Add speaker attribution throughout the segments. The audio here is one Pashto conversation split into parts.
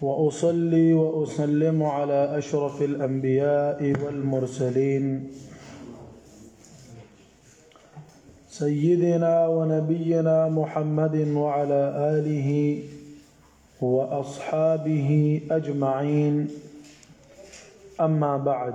Speaker 1: واصلي واسلم على اشرف الانبياء والمرسلين سيدنا ونبينا محمد وعلى اله واصحابه اجمعين اما بعد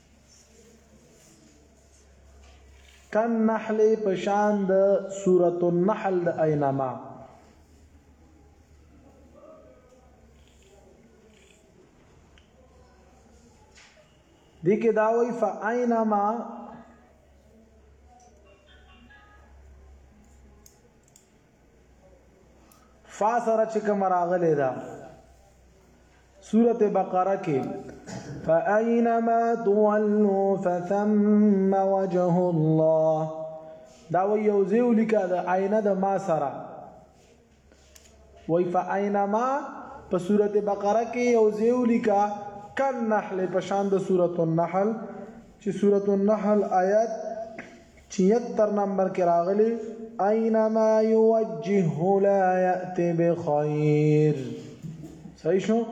Speaker 1: کن نحل پشان د سورۃ النحل د اينما دي کې دا وای فاینما فا سره چې کوم راغلی دا سورته بقره کې فاینما تولوا فثم وجه الله دا و یو زیو لیکا د آینه د ما سره وای فاینما په سورته بقره کې یو زیو لیکا کن نحل په شان د سورته النحل چې سورته النحل آیات چی یک تر نمبر کی راغلی اینما یوجه لا یأت بخیر صحیح شو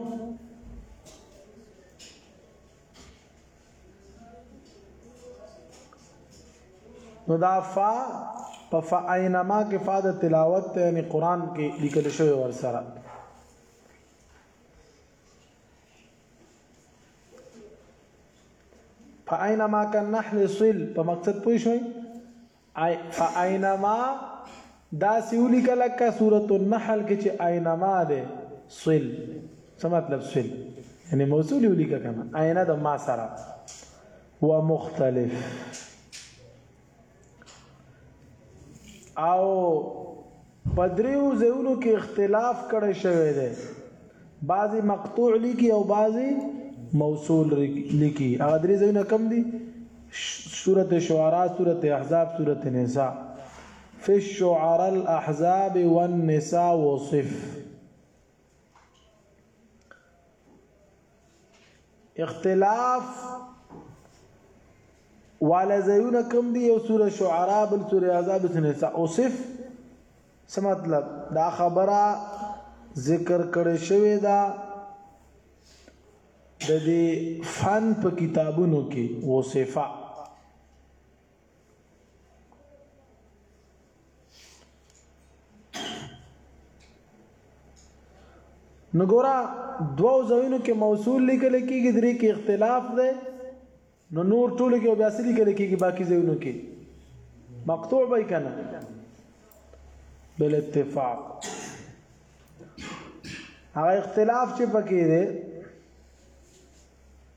Speaker 1: نو دا فا په فاینما کې فا د تلاوت ته یعنی قران کې لیکل شوی ورسره فاینما کان نحل صل په مقصد پوه شوي آی فاینما دا سیولی کله کا سورۃ النحل کې چې اینما ده صل څه مطلب صل یعنی موصول یولی کا کنه اینا د ما سره ومختلف او په دریو ځایونو کې اختلاف کړی شوی دی بعضی مقطوع لیکي او بعضی موصول لیکي هغه درې ځایونه کم دي سورته شعراء سورته احزاب سورته نساء فی الشعراء الاحزاب والنساء وصف اختلاف والا زیونه کم دی یو سوره شعراء بل سوره احزاب نساء اوصف څه مطلب دا خبره ذکر کړی شوی دا د دې فن په کتابونو کې وصفه نو ګورا دوو ځایونو کې موصول لیکل کېږي درې کې اختلاف دی نو نور ټول کې بیا سړي لیکل کېږي باقي ځایونو کې مقطوع به کنه بل اتفاق هغه اختلاف چې پکې دی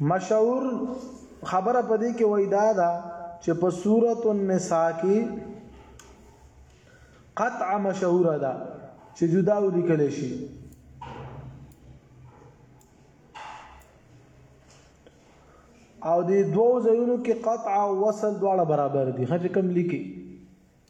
Speaker 1: مشهور خبره پدې کې وای دا ده چې په سورۃ النساء کې قطع مشهور ده چې جدا ولیکل شي او دې دوو ځایونو کې قطع او وصل دواړه برابر دي هغه کوم لیکي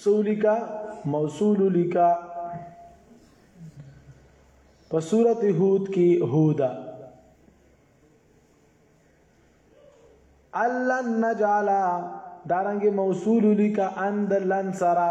Speaker 1: څه ولیکه موصول ولیکه په سورته هود کې هودا الا نجعل دارنګ موصول لیکا اند لن سرا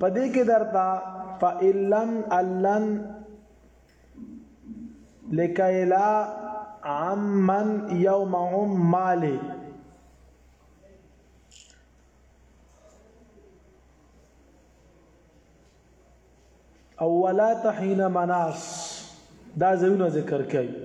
Speaker 1: پدې کې درته فإلن ألن لکي لا عمن يومهم مالي او ولا تحين مناس دا زونه ذکر کوي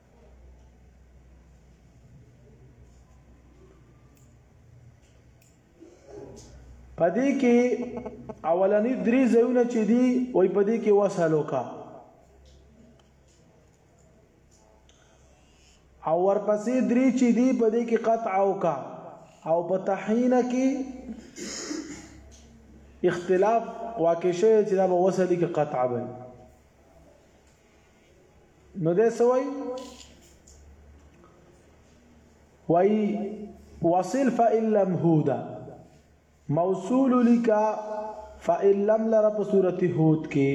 Speaker 1: پدې کې اولنی درې ځایونه چې دي وای پدې کې وسالو کا او ورپسې درې چې دي پدې کې قطع او کا او په تحین کې اختلاف واقع شوی چې دا به وسلی کې قطع به نو ده سوي وي وصل فإن لم هودا موصول لکا فإن لم لرا په صورت هود کې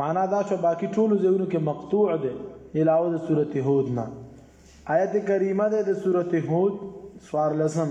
Speaker 1: معنا دا شو باقی ټول زیونو کې مقطوع ده علاوه د صورت هود نه آیت کریمه ده د صورت هود سوار لسم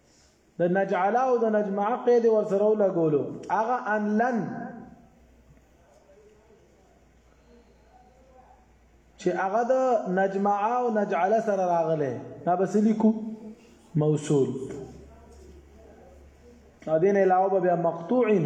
Speaker 1: د نجعل او د نجمع قید ور سره لګولو هغه ان لن چې هغه د نجمع او نجعل سره راغله دا بس لیکو موصول او دین علاوه بیا مقطوعین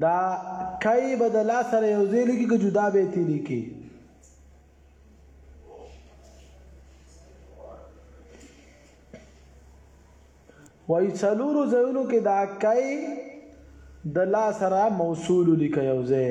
Speaker 1: دا کای به د لا سره یو ځای لیکي که جدا به یې لیکي وای څلورو ځایونو کې دا کای د لا سره موصول لیکي یو ځای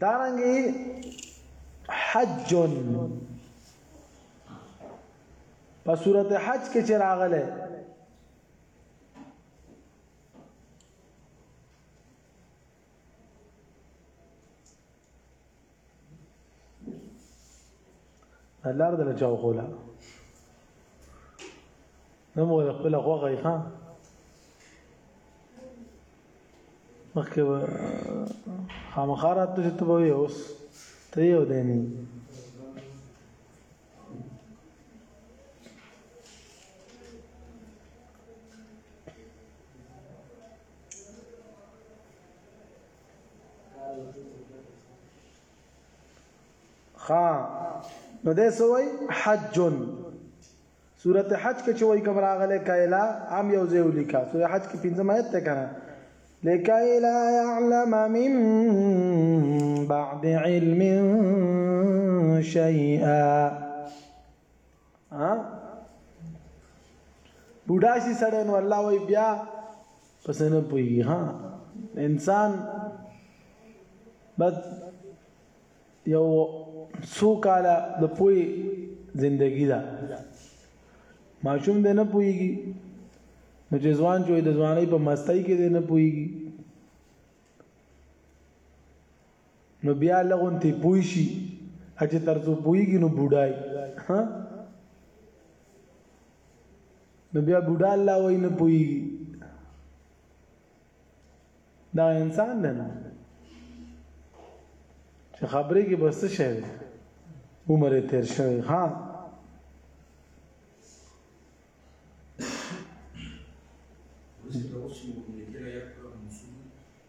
Speaker 1: دارنګي حج په صورت حج کې چې راغله لار دل چاو خولا نو موږ خپل خوغه یې ها مخکې خامخارات ته ته وې اوس ته یو دی نه خا نو ده سوی حج سورته حج کې چې وای کوم راغله کایلا عام یو ځای ولیکا سورته حج کې پنځم آیت ته کنه لکای لا يعلم من بعد علم شيئا ها بوډا شي سړی نو الله وای بیا پس نه پوي ها انسان بس یو څو کاله د پوي زندگی ده ماشوم دې نه پويږي نو چې ځوان جوړ د ځواني په مستۍ کې دې نه پويږي نو بیا لغون ته پوي شي چې تر څو پويږي نو بوډای ها نو بیا بوډا الله وای نه پويږي دا انسان نه نه چې خبرې کې بس شه عمر تیر شوی ها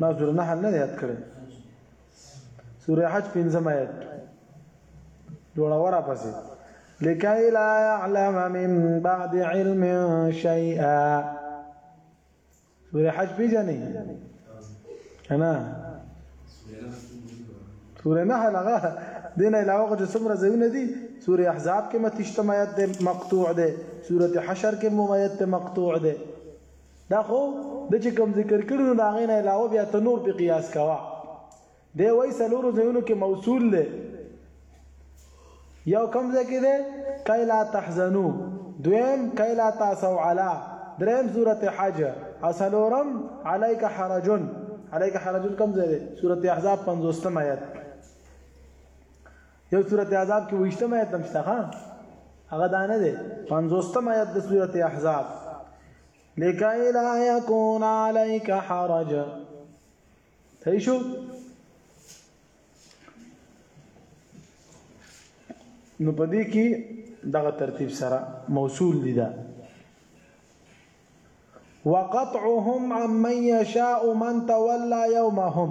Speaker 1: ما سورة نحل نه یاد کړی سورة حج پنځم آیت جوړه ورا پسې لکي لا يعلم من بعد علم شيئا سورة حج پیژنې انا سورة نحل هغه دین علاوه چې څومره ځایونه دي سورة احزاب کې متشتم آیت ده مقطوع ده سورة حشر کې مو آیت مقطوع ده دا خو د چې کوم ذکر کړي نو د هغې نه علاوه بیا ته نور پې قیاس کوه دی وایي څلورو ځایونو کې موصول دی یو کم ځای کې دی کای لا تحزنو دویم کای لا تاسو علا دریم سورت حج او څلورم علیک حرجن علیک حرجن کم ځای دی سورت احزاب پنځوستم آیت یو سورته احزاب کې وښتم آیت هم شته ها هغه دا نه دی 50 آیت د سورته احزاب لکای لا یکون علیک حرج صحیح شو نو پدې کې دغه ترتیب سره موصول دي دا وقطعهم عمن يشاء من تولى يومهم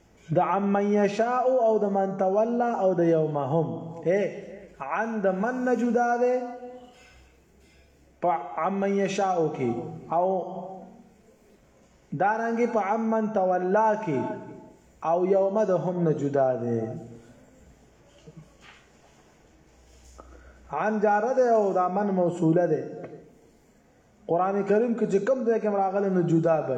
Speaker 1: د عن من یشاء او د من تولا او د یومهم اے عن د من نه جدا ده په عن من یشاء کې او دارنګي په عن من تولا کې او یوم د هم نه جدا ده عن جاره ده او دا من موصوله ده قران کریم کې چې کوم ځای کې راغله نو جدا به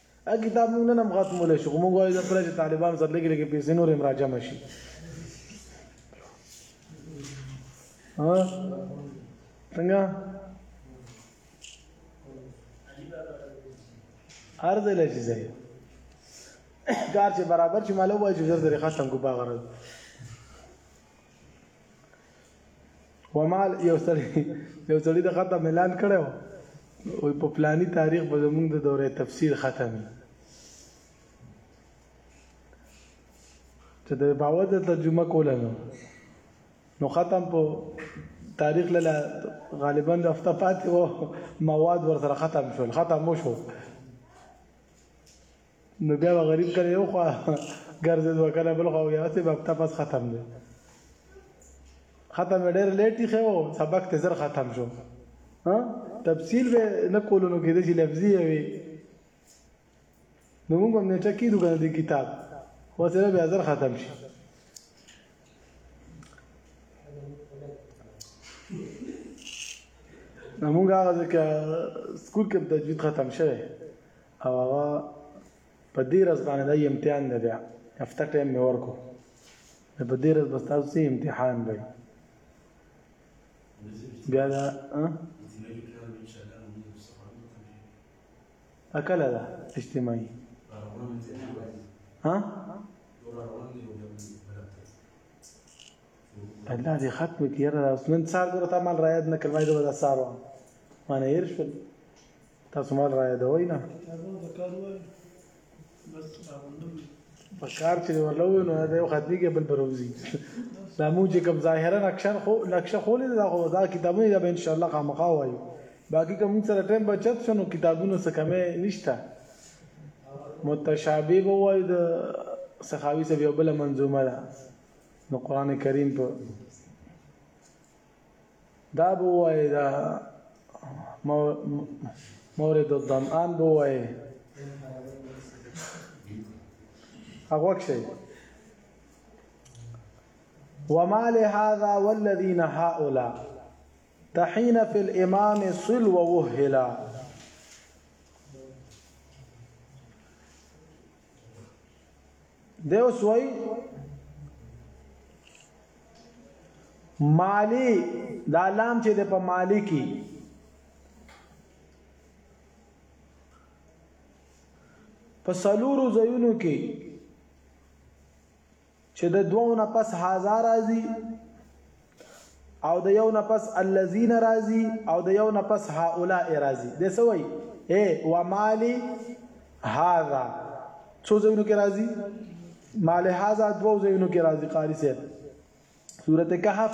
Speaker 1: ا کتاب مونږ نن هم ختمول شو مونږ وایو دا پرې چې طالبان سره لګي لګي پیسې نور هم راجم شي ها څنګه هر ځای لږ ځای کار چې برابر چې مالو وایي چې زر درې ختم کو باغره ومال یو سړی یو سړی د ختم اعلان کړو او په پلاني تاریخ به زموږ د دوره تفسیر ختمي چې د باوت ترجمه کوله نو نو ختم په تاریخ لاله غالبا د هفته پاتې وو مواد ورسره ختم شول ختم مو شو نو بیا به غریب کله یو خوا ګرځې دوه کله بل خوا یا ته باب تپس ختم دی ختم ډېر لیټ دی خو سبق ته زر ختم شو ها تفصیل به نه کولو نو کې د لفظي وي نو موږ هم نه ټکی دوه د کتاب خو سره بیا زر ختم شي موږ هغه ځکه سکول کې تجوید ختم شوه او هغه په دې رس باندې د امتحان دی بیا هفته ټایم مې ورکو په دې رس بس تاسو سي امتحان دی بیا دا اکله ده اجتماعي ها الله دې ختم کړي را اوس نن سار ګره تا مال رايد نه کلمه دې ودا سارو معنی هیر شول تاسو مال را یادوي نه په کار چې ورلو نو دا یو خدمي کې بل بروزي دا موږ چې کوم ظاهرا اکشن خو نقشه خو نه دا خو دا کتابونه دا به ان شاء الله خامخا وایو باقي کوم سره ټیم بچت شنو کتابونه څه کمه نشته متشابه به وایو د سخاوي سبي بل منظومه ده نو قران کریم په دا به وایي دا مورد الضمان به وایي هغه شي وما لهذا والذين هؤلاء تحين في الامام صل ووهلا دی اوس وای مالی دا لام چې د په مالی کې په سلورو ځایونو کې چې د دوو نه پس هاذا راځي او د یو نه پس الذین راځي او د یو نه پس هؤلاء راځي د سوي اے و مالی هاذا څو ځینو کې راځي مال هاذا دوو ځینو کې راځي قاری صاحب سورته کهف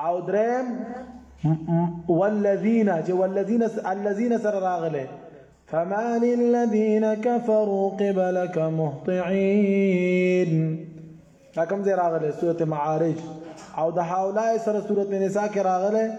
Speaker 1: أو درام والذين والذين الذين سر راغله فما للذين كفروا قبلك مهطعين كم زي راغله سورة معارج او ده هؤلاء سر سورة نساء کې راغله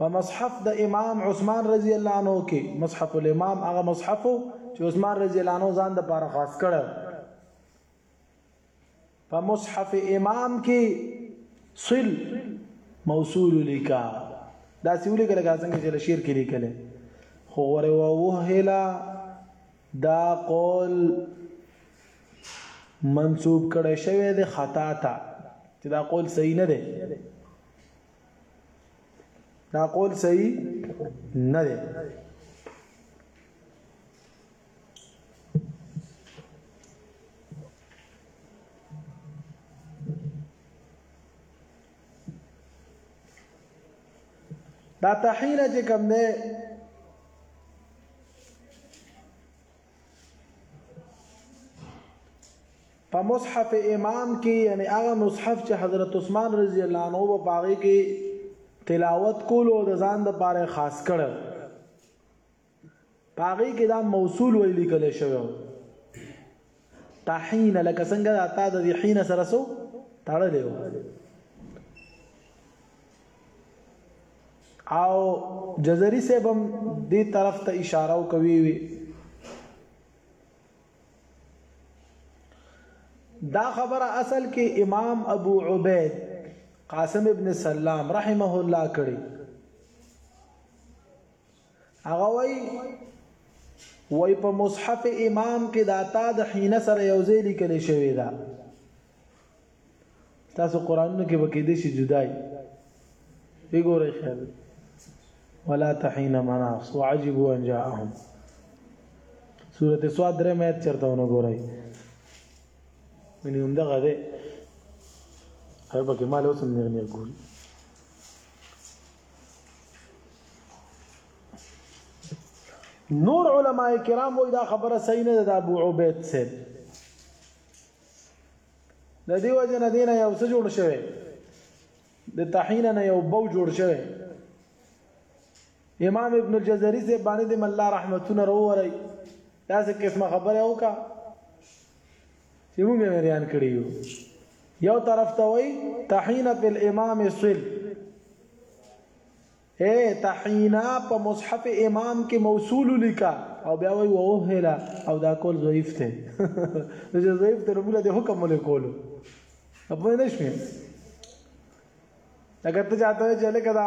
Speaker 1: په مصحف د امام عثمان رضی الله عنه کې مصحف الامام هغه مصحف چې عثمان رضی الله عنه ځان د پاره خاص کړو په مصحف امام کې صل موصول لیکا دا سیولې کله څنګه چې شیر کې لیکل خو غره وهلا دا قول منسوب کړي شوی د خطا ته چې دا قول صحیح نه دی دا قول صحیح نه دی دا تحیل چې کوم دی په مصحف امام کې یعنی هغه مصحف چې حضرت عثمان رضی الله عنه په باغې کې تلاوت کول او د ځان د پاره خاص کړ باغې کې دا موصول ویل کېل شوی تحین لکه څنګه دا تا د حین سره سو تړلې و او جزري صاحب هم دې طرف ته اشاره وکوي وي دا خبره اصل کې امام ابو عبید قاسم ابن سلام رحمه الله کړی هغه وای وای په مصحف امام کې دا تا د حینه سره یو ځای لیکل شوی دا تاسو قرانونو کې وکې دي شي جدای وګورئ خیال ولا تحين مناص وعجبوا ان جاءهم سورته سواد درې مې چرته ونه ګورئ منهم دغه ده هر بکه مال اوسم نغنی ګوري نور علما کرام وایي دا خبره صحیح نه ده د ابو عبید صاحب د دې وجه نه دینه یو څه جوړ شوی د تحین نه یو بو جوړ شوی امام ابن الجزري سے باندې د الله رحمتونه وروړي دا څه قسمه خبره وکا چې موږ مریان کړی یو یو طرف ته وای تحینا فی الامام صل اے تحینا په مصحف امام کې موصول لیکا او بیا وای وهلا او دا کول ضعیف ته چې ضعیف ته موږ د حکم له کولو په نه شي اگر ته چاته چې لکه دا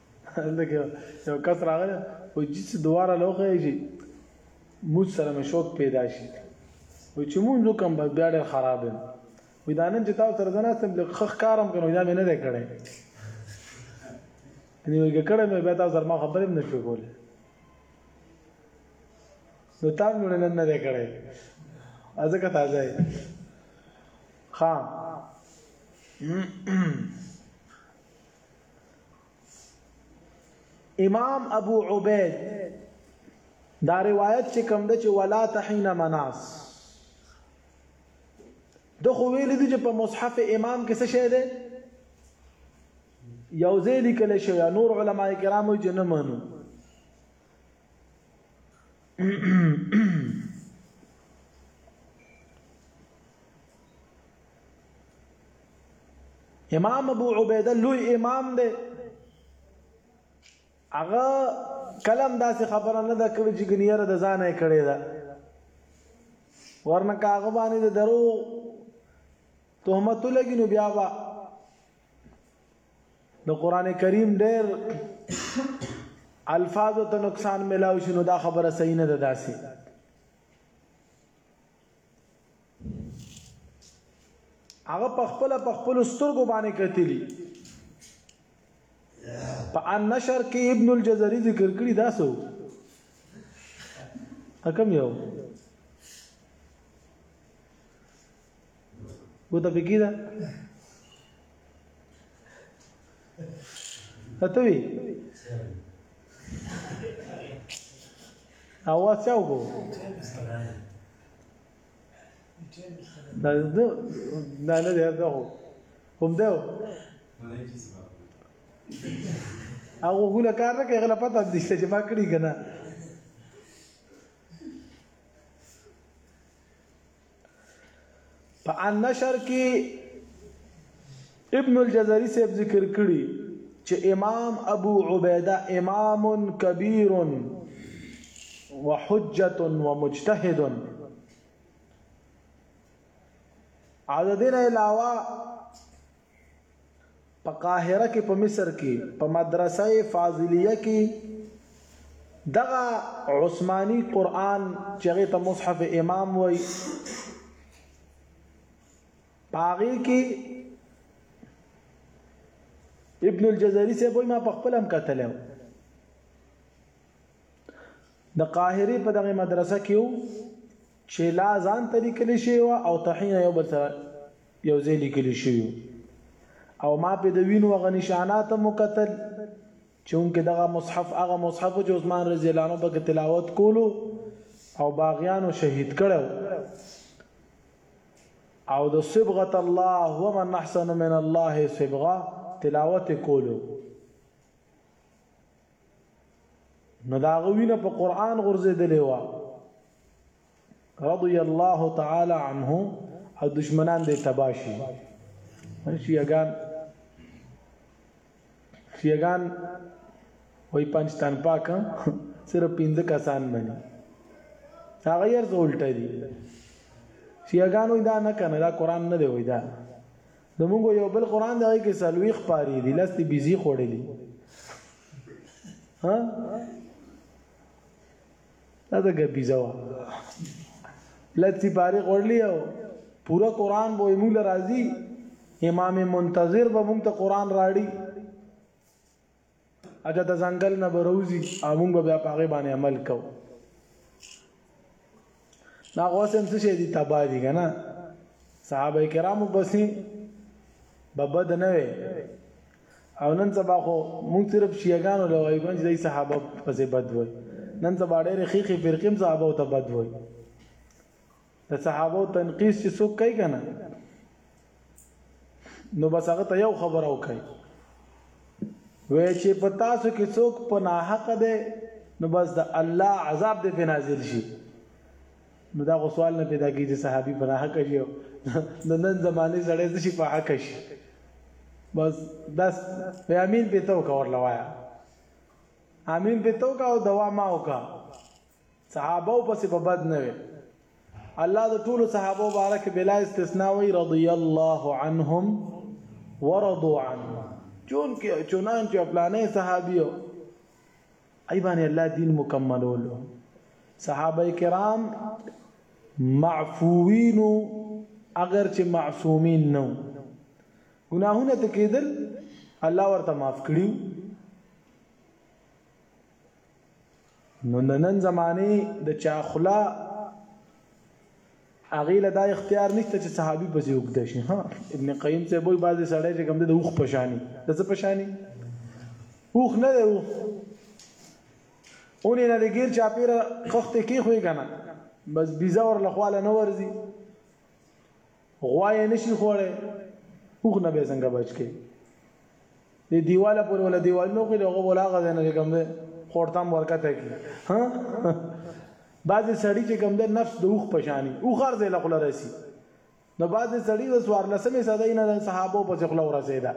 Speaker 1: لکه یو کس راغله و چې څه دواره لوخه شي موږ سره مې شوق پیدا شي و چې موږ کوم بس بیا ډېر خراب یم وې دا نن چې تاسو سره زنه سم لږ خخ کارم کنه دا مې نه دی کړی نو یې کړه مې بیا تاسو سره ما خبرې نه شو کولې نو تاسو مې نن نه دی کړی ازکه تازه خام امام ابو عبید دا روایت چې کوم د چې ولا تحین مناس د خو ویل دي چې په مصحف امام کې څه شی دی یو ځای لیکل شوی نور علما کرامو یې نه منو امام ابو عبیده لوی امام دی هغه کلم داسې خبره نه ده کړې چې ګنیره د ځانه کړې ده ورنه کاغه باندې د درو تهمت لګی نو بیا با د قران کریم ډېر الفاظ ته نقصان ملاوي شنو دا خبره صحیح نه ده داسي هغه په خپل په خپل سترګو باندې کتلی په ان نشر کې ابن الجزري ذکر کړی دا سو حکم یو ګوته پکې ده اته وی اواز څه وګو دا دا نه نه دی دا هو کوم دا هغه ګوله کار نه کوي غلا پته دي چې ما کړی کنه په ان نشر کې ابن الجزري صاحب ذکر کړي چې امام ابو عبیده امام کبیر وحجه ومجتهد او د دین علاوه په قاهره کې په مصر کې په مدرسه فاضلیه کې دغه عثماني قران چې هغه ته مصحف امام وای پاغي کې ابن الجزري سه وای ما په خپل هم کتلم د قاهره په دغه مدرسه کې چې لا ځان تلیکل شي او تحین یو بل سره یو ځای لیکل شوی او ما په د وینو غ نشانات هم وکتل چونکه دغه مصحف هغه مصحف چې عثمان رضی الله عنه په تلاوت کولو او باغیانو شهید کړو او د صبغه الله هو من احسن من الله صبغه تلاوت کولو نو دا غوینه په قران غرزه دی لیوا رضی الله تعالی عنه او دشمنان دې تباشي شیعگان شیعگان وای پاکستان پاک صرف پنځه کسان مني هغه یې زولټه دي شیعگان وای دا نه کنه دا قران نه دی وای دا د موږ یو بل قران دی کې سلويخ پاري دي لستي بيزي خوړلي ها دا د ګپی ځوا لتی باری غړلی او پورا قران به موږ راضي امام منتظر به موږ ته قران راړي اجه د ځنګل نه بروزي موږ به بیا پاغه باندې عمل کو دا غوسم څه شي دي تبا دي کنه صحابه کرامو بسې بابا د نه وي او نن سبا خو موږ صرف شیعاګانو له وایو چې دای صحابه پسې بد وای نن سبا ډېرې خېخې فرقې صحابه ته بد وای د صحابه تنقیس چې څوک کوي کنه نو بس هغه ته یو خبر او کوي وای چې په تاسو کې څوک په ناحق ده نو بس د الله عذاب دې په نازل شي نو دا خو سوال نه پیدا کیږي چې صحابي په حق شي نو نن زمانه سړی د شي په حق شي بس داس په امین په تو کا ورلا وایا امین په تو کا او دوا ما او کا صحابه په سبب بد نه وي الله د ټول صحابه مبارک بلا استثناء وی رضی الله عنهم ورضوا عنه چون کې چونان چې پلانې صحابيو ای باندې الله دین مکملولو صحابه کرام معفوین اگر چې معصومین نو ګناهونه ته کېدل الله ورته معاف کړیو نو نن زمانه د چا خلا هغې له دا اختیار نشته چې صحابي پسې اوږده شي ها ابن قیم صاحب وایي بعضې سړی چې کوم دی د اوښ په شاني د څه په شاني اوښ نه دی اوښ اونې نه د ګیر چاپېره خښتې کېښوې که نه بس بیزه ورله خواله نه ورځي غوا یې نه شي خوړی اوښ نه به یې څنګه بچ کوي دی دیواله پورې ولا دیوالونو کې دغه ولا غځنه چې کوم دی خورتام ورکته کی ها بعض سړی چې کوم دی نفس د اوخ پشانی او خر زې لخل رسی نو بعض سړی د سوار لسمه صدای نه صحابه په ځخل ورسېدا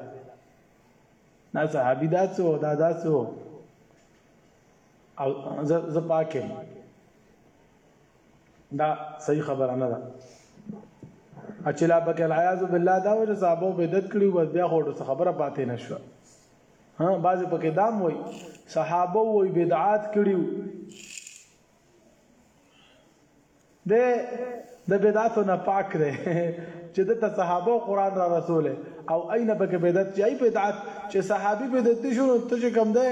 Speaker 1: نه صحابي دا څو دا دا څو او ز پاکه دا صحیح خبره نه ده چې لا پکې العیاذ بالله دا وجه صحابه بدعت کړي و بیا خو څه خبره پاتې نشو ها بعض پکې دام وای صحابه وای بدعات کړي د د بدعاتو نه پاک دی چې د صحابه قران را رسوله او اين بک بدعت چې ای بدعت چې صحابي بدعت شو ته چې کم ده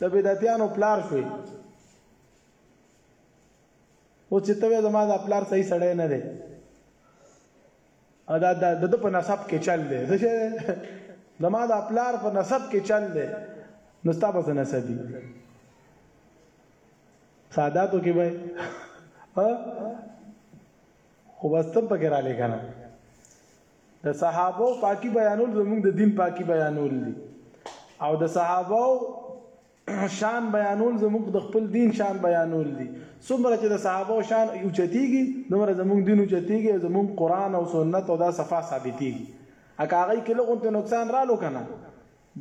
Speaker 1: د بدعتيانو پلار شوی او چې ته زما د خپل صحیح سړی نه دی ادا د د په نسب کې چل دی څه شه زما د خپل په نسب کې چل دی نو ستا به نسبی ساداتو کې به ها خو بس تم پکې را لګنه د صحابه پاکي بیانول زموږ د دین پاکي بیانول دي او د صحابه شان بیانول زموږ د خپل دین شان بیانول دي څومره چې د صحابه شان اوچتیږي دومره زموږ دین اوچتیږي او زموږ قران او سنت او دا صفه ثابتيږي اګه هغه کې لغون ته نقصان رالو کنه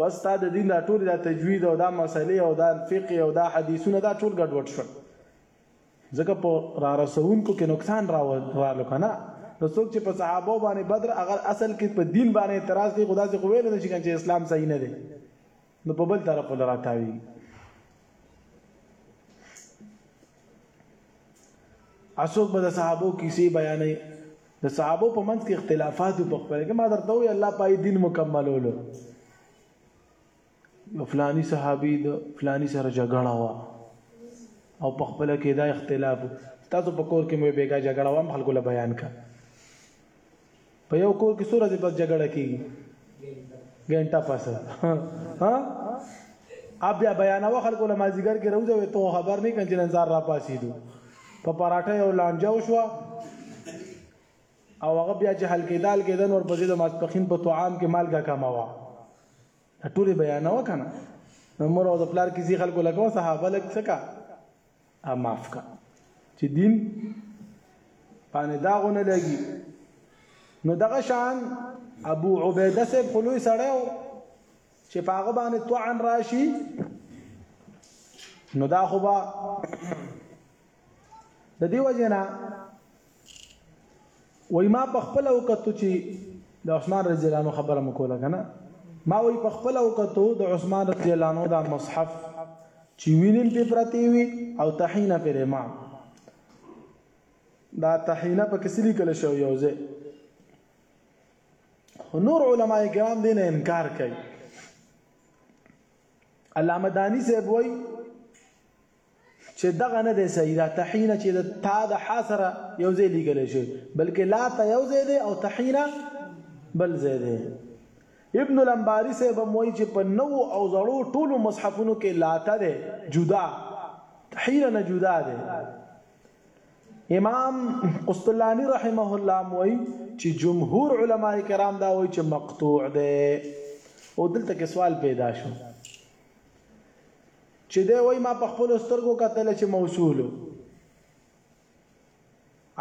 Speaker 1: بس تا د دین دا ټول دا تجوید او دا مسلې او دا فقه او دا حدیثونه دا ټول ګډوډ شول ځکه په را رسونکو کې نقصان را رالو کنه نو څوک چې په صحابه باندې بدر اگر اصل کې په دین باندې اعتراض کوي خدا څخه ویل نه شي چې اسلام صحیح نه دی نو په بل طرف ول راتاوي اسوک به د صحابو کیسې بیانې د صحابو په منځ کې اختلافات په خپل کې ما درته وی الله پای دین مکملولو نو فلانی صحابي د فلانی سره جګړه وا او په خپل کې دا اختلاف تاسو په کور کې مې بیګا جګړه وام خلکو له بیان کا په یو کور کې څو ورځې بس جګړه کیږي ګنټه پس ها اب بیا بیانو خلکو له مازیګر کې روزه وي ته خبر نه کړي نن زار را پاسې دو په پراټه یو لانجه وشو او هغه بیا چې حل کېدال کېدن ور پسې د ماسپخین په طعام کې مالګه کموا ټول بیانو کنه نو مور او د پلار کې زی خلکو لګو صحابه لګ څکا معاف کا چې دین باندې داغونه لګي نو دغه شان ابو عبیده سه خلوی سړیو چې پاغه باندې طعن راشي نو دا خو با د دیو جنا وای ما په خپل وکړو چې د عثمان رضی الله عنه خبره مکوله کنه ما وای په خپل وکړو د عثمان رضی الله عنه دا مصحف چې وینم په پرتی وی او تحینه پر ما دا تحینه په کسلی کله شو یوځه نور علما کرام دین انکار کوي علامه دانی صاحب وای چې دغه نه دی صحیح دا تحینه چې د تا د حا سره یو ځای لیکل شوی بلکې لا ته یو ځای دی او تحینه بل ځای دی ابن الانباری صاحب موي چې په نو او زړو ټولو مصحفونو کې لاته ده جدا تحیر نه جدا ده امام قسطلانی رحمه الله موي چې جمهور علما کرام دا وایي چې مقطوع ده او دلته کې سوال پیدا شو چې دی وایي ما په خپلو سترګو کتل چې موصول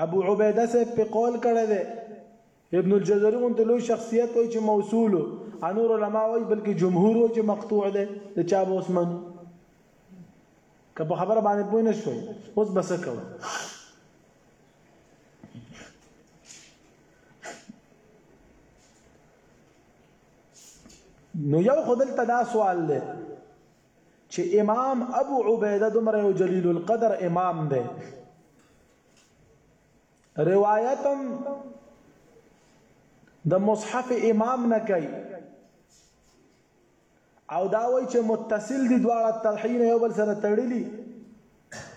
Speaker 1: ابو عبیده صاحب په قول کړی دی ابن الجزري غونته لوی شخصیت وایي چې موصول انور علما وایي بلکې جمهور وایي چې مقطوع دی د چا به اوس منو که په خبره باندې پوه نه شوي اوس به څه کوو نو یو خدل ته دا سوال دی چې امام ابو عبیده دومره یو جلیل القدر امام دی روایتم د مصحف امام نه کوي او دا وایي چې متصل دي دواړه تلحین یو بل سره تړلي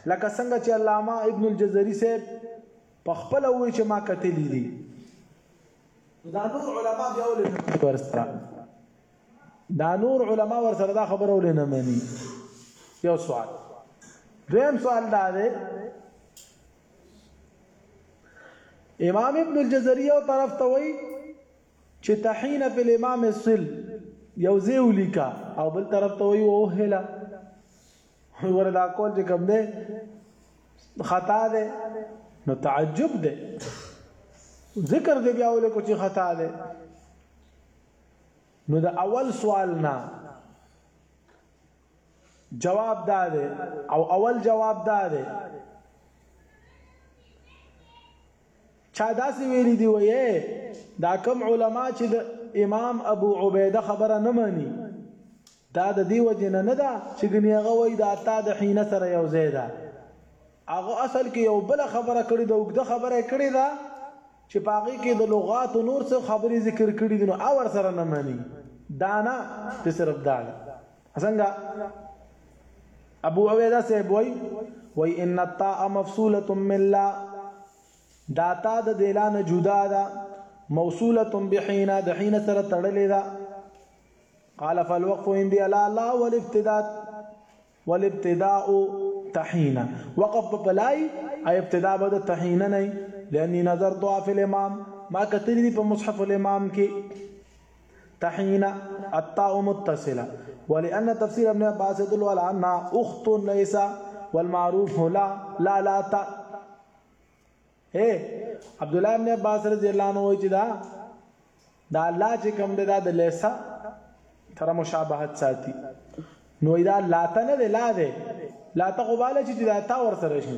Speaker 1: لکه څنګه چې علامه ابن الجزري صاحب په خپل وی چې ما کتلی دي دا نور علما بیا ولې ورسره دا نور علما ورسره دا خبره ولې نه مني یو سوال دویم سوال دا دی امام ابن الجزري یو طرف ته وایي چې تحین فی الامام الصل یو زیولیکا او بل طرف ته وایي او هلا وردا کول چې کوم دی خطا ده نو تعجب ده ذکر دی بیا ولې کو چې خطا ده نو د اول سوال نه جواب دا دی او اول جواب دا دی چا داسې ویلي دی وایي دا کم علما چې د امام ابو عبیده خبره نه مانی دا د دې وجه نه نه ده چې ګنې هغه وایي دا تا د حینه سره یو ځای ده هغه اصل کې یو بل خبره کړې ده اوږده خبره کړې ده چې په هغې کې د لغاتو نور څه خبرې ذکر کړي دي نو اور سره نه مانی دا نه چې صرف دا ده څنګه ابو عبیده صاحب وای وای ان الطاء مفصوله من لا دا تا د دلان جدا ده موصوله بحين د حين سره تړلې ده قال فالوقف عندي لا لا والابتداء والابتداء تحینا وقف بلای اي ابتداء بد تحینا نه لانی نظر ضعف الامام ما کتلی في مصحف الامام كي تحين الطاء متصلة ولأن تفسير ابن عباس يدل على أنها أخت ليس والمعروف لا لا لا تا اے عبد الله ابن عباس رضی الله عنه وایي چې دا دا لا چې کوم دی دا د لیسا تر مشابهت ساتي نو دا لا ته نه دی لا دی لا ته غواله چې دا تا ور سره شي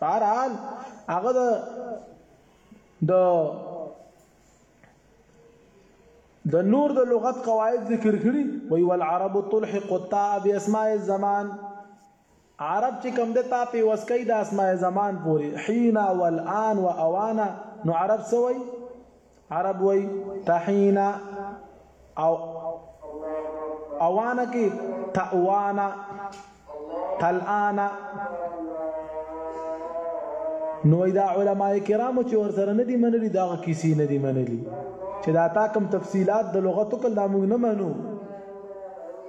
Speaker 1: بهر حال هغه د د د نور د لغت قواعد ذکر کړي وی والعرب تلحق التاء باسماء الزمان عرب چې کوم ده تا پيوس کوي د اسماء زمان پورې حينا والان و اوانا نو عرب څه وایي عرب وایي تحينا او اوانا کې تاوانا تلانا نو دا علما کرام چې ور سره نه دي منلي دا کیسې نه دي منلي چې دا تا کوم تفصيلات د لغت کله موږ نه منو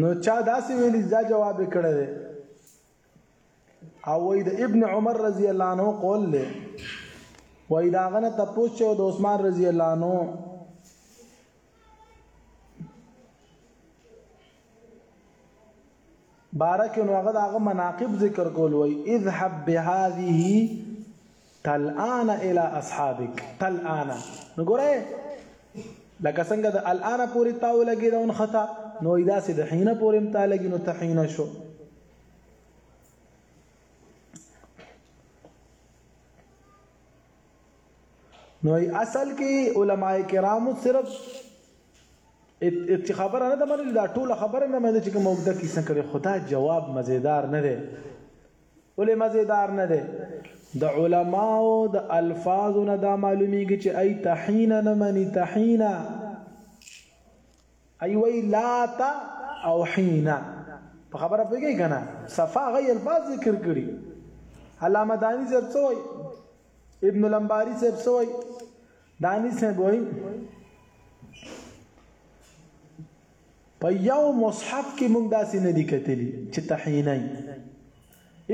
Speaker 1: نو چا داسې ویلي دا جواب کړی دی او وای د ابن عمر رضی الله عنه قول له وای دا غنه تاسو چې د عثمان رضی الله عنه باره کې نو هغه د هغه مناقب ذکر کول وای اذهب بهذه تلآن الى اصحابك تلآن نو ګوره لکه څنګه د الان پورې تاو لګي دا خطا نو ایدا سي د حين پورې متا لګي نو تحين شو نو اصل کې علما کرام صرف اتخابره نه ده منلې دا ټوله خبره نه منلې چې کوم وګړه کې څنګه کړي خدا جواب مزیدار نه دی ولې مزیدار نه دی د علماو د الفاظو نه دا معلومیږي چې ای تحینا نه مني تحینا ای وی لا تا او حینا په خبره پوهیږي کنه صفا غي الفاظ ذکر کړي علامه دانی زرڅوي ابن الانباری صاحب سوی دانی صاحب وای په یو مصحف کې مونږ داسې نه دي کتلی چې تحینای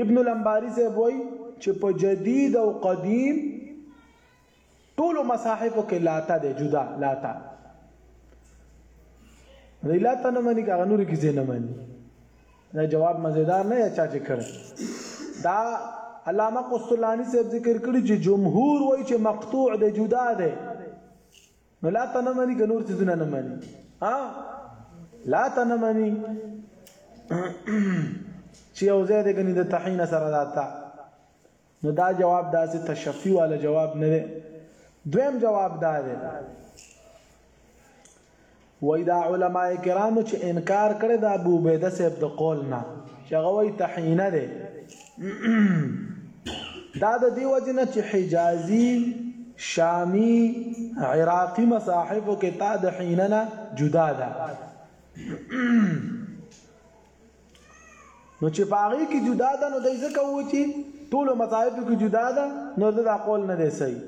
Speaker 1: ابن الانباری صاحب وای چې په جدید او قدیم ټول مصاحف کې لاتا دی جدا لاتا ریلاتا نه مانی کاغه نور کې نه مانی دا جواب مزیدار نه یا چا چې کړی دا علامه قسطلانی صاحب ذکر کړی چې جمهور وایي چې مقطوع دی جدا دی نو لا تنمنی که نور څه نه مني ها لا تنمنی چې او زید غنی د تحین سره داتا نو دا جواب داسې تشفي والا جواب نه دی دویم جواب دا دی وای دا علما کرامو چې انکار کړی دا ابو عبیده صاحب د قول نه چې هغه وای تحینه دی دا د دی وجنه چې حجازي شامی عراقی مصاحفو کې تا د حیننه جدا ده نو چې پاغي کې جدا ده نو دای ځکه و چې ټول مذاهب کې جدا ده نو دا قول نه دی صحیح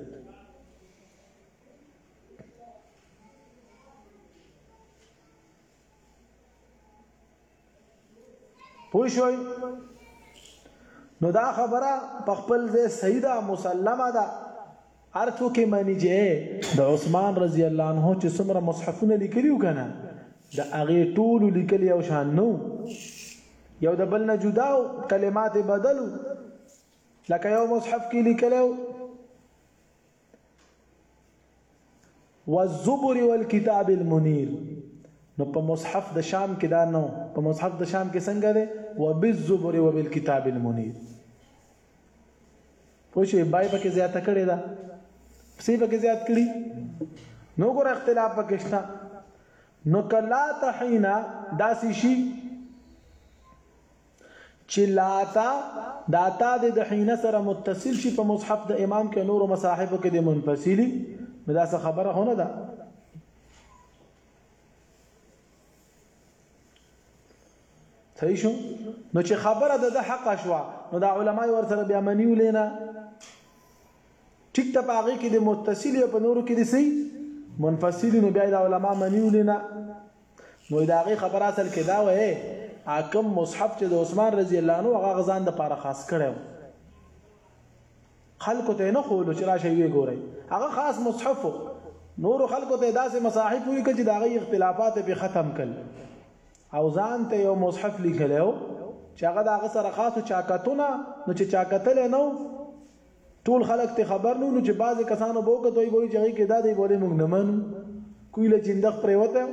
Speaker 1: پوه شئ نو دا خبره په خپل ځای صحیح ده مسلمه ده هر څوک یې مني چې د عثمان رضی الله عنه چې څومره مصحفونه لیکلي و کنه د هغه ټول لیکلي او شان نو یو د بل نه جدا کلمات بدلو لکه یو مصحف کې لیکلو والزبر والكتاب المنير نو په مصحف د شام کې دا نو په مصحف د شام کې څنګه ده وبالزبر وبالكتاب المنير خو شوی بای پکې زیاته کړې ده سی پکې زیات کړی نو ګور اختلاف پکې شته نو کلا تحینا داسې شي چې لاتا داتا د دحینه سره متصل شي په مصحف د امام کې نور مصاحب کې د منفصلی نو دا څه خبره هونه ده صحیح شو نو چې خبره د حق شوا نو دا علماي ور سره بیا منی ولینا ټیک ته باغې کې د متصل په نورو کې دي سي منفصل نو بیا د علما منی ولینا نو دا غي خبره اصل کې دا وې اکم مصحف چې د عثمان رضی الله عنه هغه غزان د پاره خاص کړو خلکو ته نه خول چې راشه وی ګوري هغه خاص مصحف نور خلکو ته داسې مصاحف وی چې دا غي اختلافات به ختم کړي او ځان ته یو مصحف لیکلی و چې هغه د هغه سره خاصو چاکتونه نو چې چاکتلی نه ټول خلک ته خبر نو چې بعضې کسانو به وکړه دوی به وایي چې هغې کې دا دی بولې موږ نه منو کوی له چندخ پرېوتی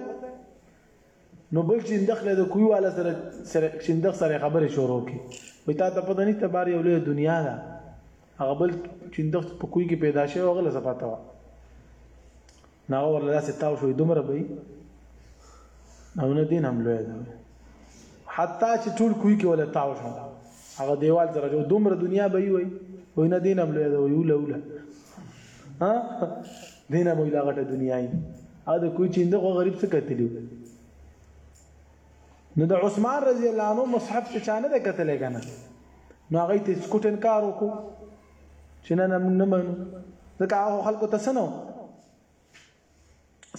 Speaker 1: نو بل چندخ له د کوی والا سره سره چندخ سره خبرې شروع کړي وایي تا ته پته نشته بار یو لوی دنیا ده هغه بل چیندخ په کوی کې پیدا شوی هغه لسه پاته و نو هغه ورله داسې تاو شوی دومره به او نه دین هم لوی دی حتی چې ټول کوی کې ولا تاو شو هغه دیوال سره جو دومره دنیا به وي وای نه دین هم لوی دی ویول ولا ها دینه مو لا غټه دنیا ای ا د کوی چیندخ غریب څه کتلی نو د عثمان رضی الله عنه مصحف چې چا نه ده کتلی که نه نو هغه ته سکوټ انکار وکړو چې نه نه موږ نه منو ځکه هغه خلکو ته څه نه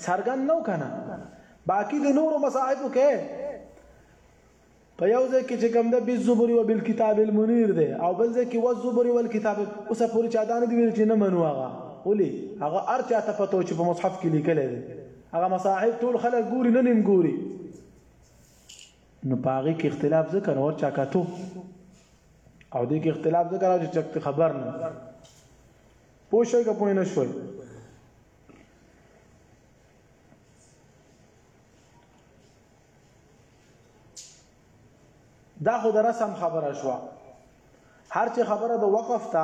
Speaker 1: څرګند نه که نه باقي د نورو مصاحفو کې په یو ځای کې چې کوم ده بالزبر و بالکتاب المنیر ده او بل ځای کې والزبر والکتاب اوس پوری چا دانه دی ویل چې نه منو هغه ولي هغه ارچا ته پتو چې په مصحف کې لیکل دي هغه مصاحب ټول خلک ګوري نه نیم ګوري نو پاغي کې اختلاف ذکر اور چا کاتو او دې کې اختلاف ذکر او چې خبر نه پوښي که پوه نه شوي دا خو د رسم خبره شو هر چې خبره د وقف ته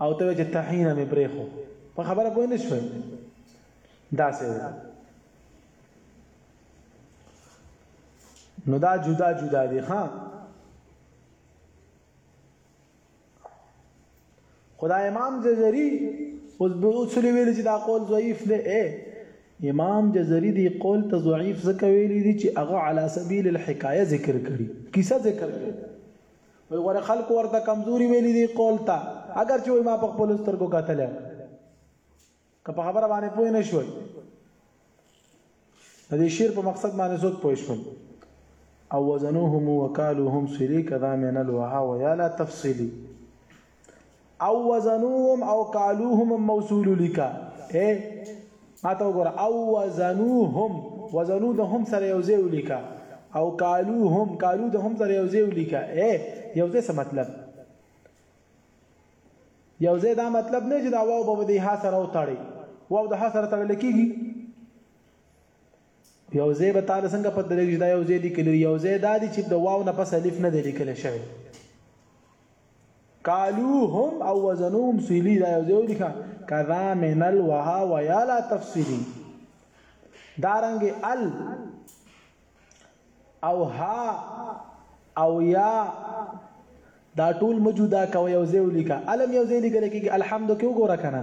Speaker 1: او ته چې تحینا مې پرې خو په خبره پوه نه شوې دا څه نو دا جدا جدا دي ها خدای امام جزري اوس به اصول ویل چې دا قول ضعیف دی اے امام جزري دی قول ته ضعیف ځکه ویل دي چې هغه علی سبیل الحکایه ذکر کړي کیسه ذکر کړي وی غره خلق ورته کمزوري ویلي دي قول ته اگر چې ما په خپل سترګو کتل که په خبره باندې پوه نه شوي د دې شعر په مقصد باندې څوک پوه شول او وزنوهم وکالوهم سری کذا من الوها ويا لا تفصيلي او وزنوهم او قالوهم موصول لیکا اے ماته وګوره او وزنوهم وزنو د هم سره یو ځای ولیکا او قالو هم قالو د هم سره یو ځای ولیکا اے یو ځای څه مطلب یو ځای دا مطلب نه چې دا واو به د ها سره وتاړي واو د ها سره تړل کیږي یو ځای به تعالی څنګه پته لګی دا یو ځای دی کلی یو ځای دا دی چې د واو نه پس الف نه دی لیکل شوی قالو هم او وزنهم سیلی دا یو ځای لیکه کذا من الوها ويا لا تفسیری دارنګ ال او ها او یا دا ټول موجوده کوي یو ځای لیکه الم یو ځای لیکل کېږي الحمد کې وګوره کنه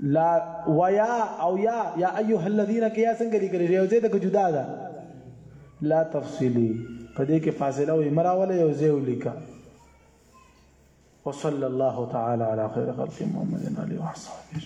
Speaker 1: لا ويا او يا يا ايها الذين کې يا څنګه لیکل شي یو ځای ته جدا ده لا تفصيلي په دې کې فاصله او امراوله یو ځای ولیکا وصلى الله تعالى على خير خلق محمد وعلى اله وصحبه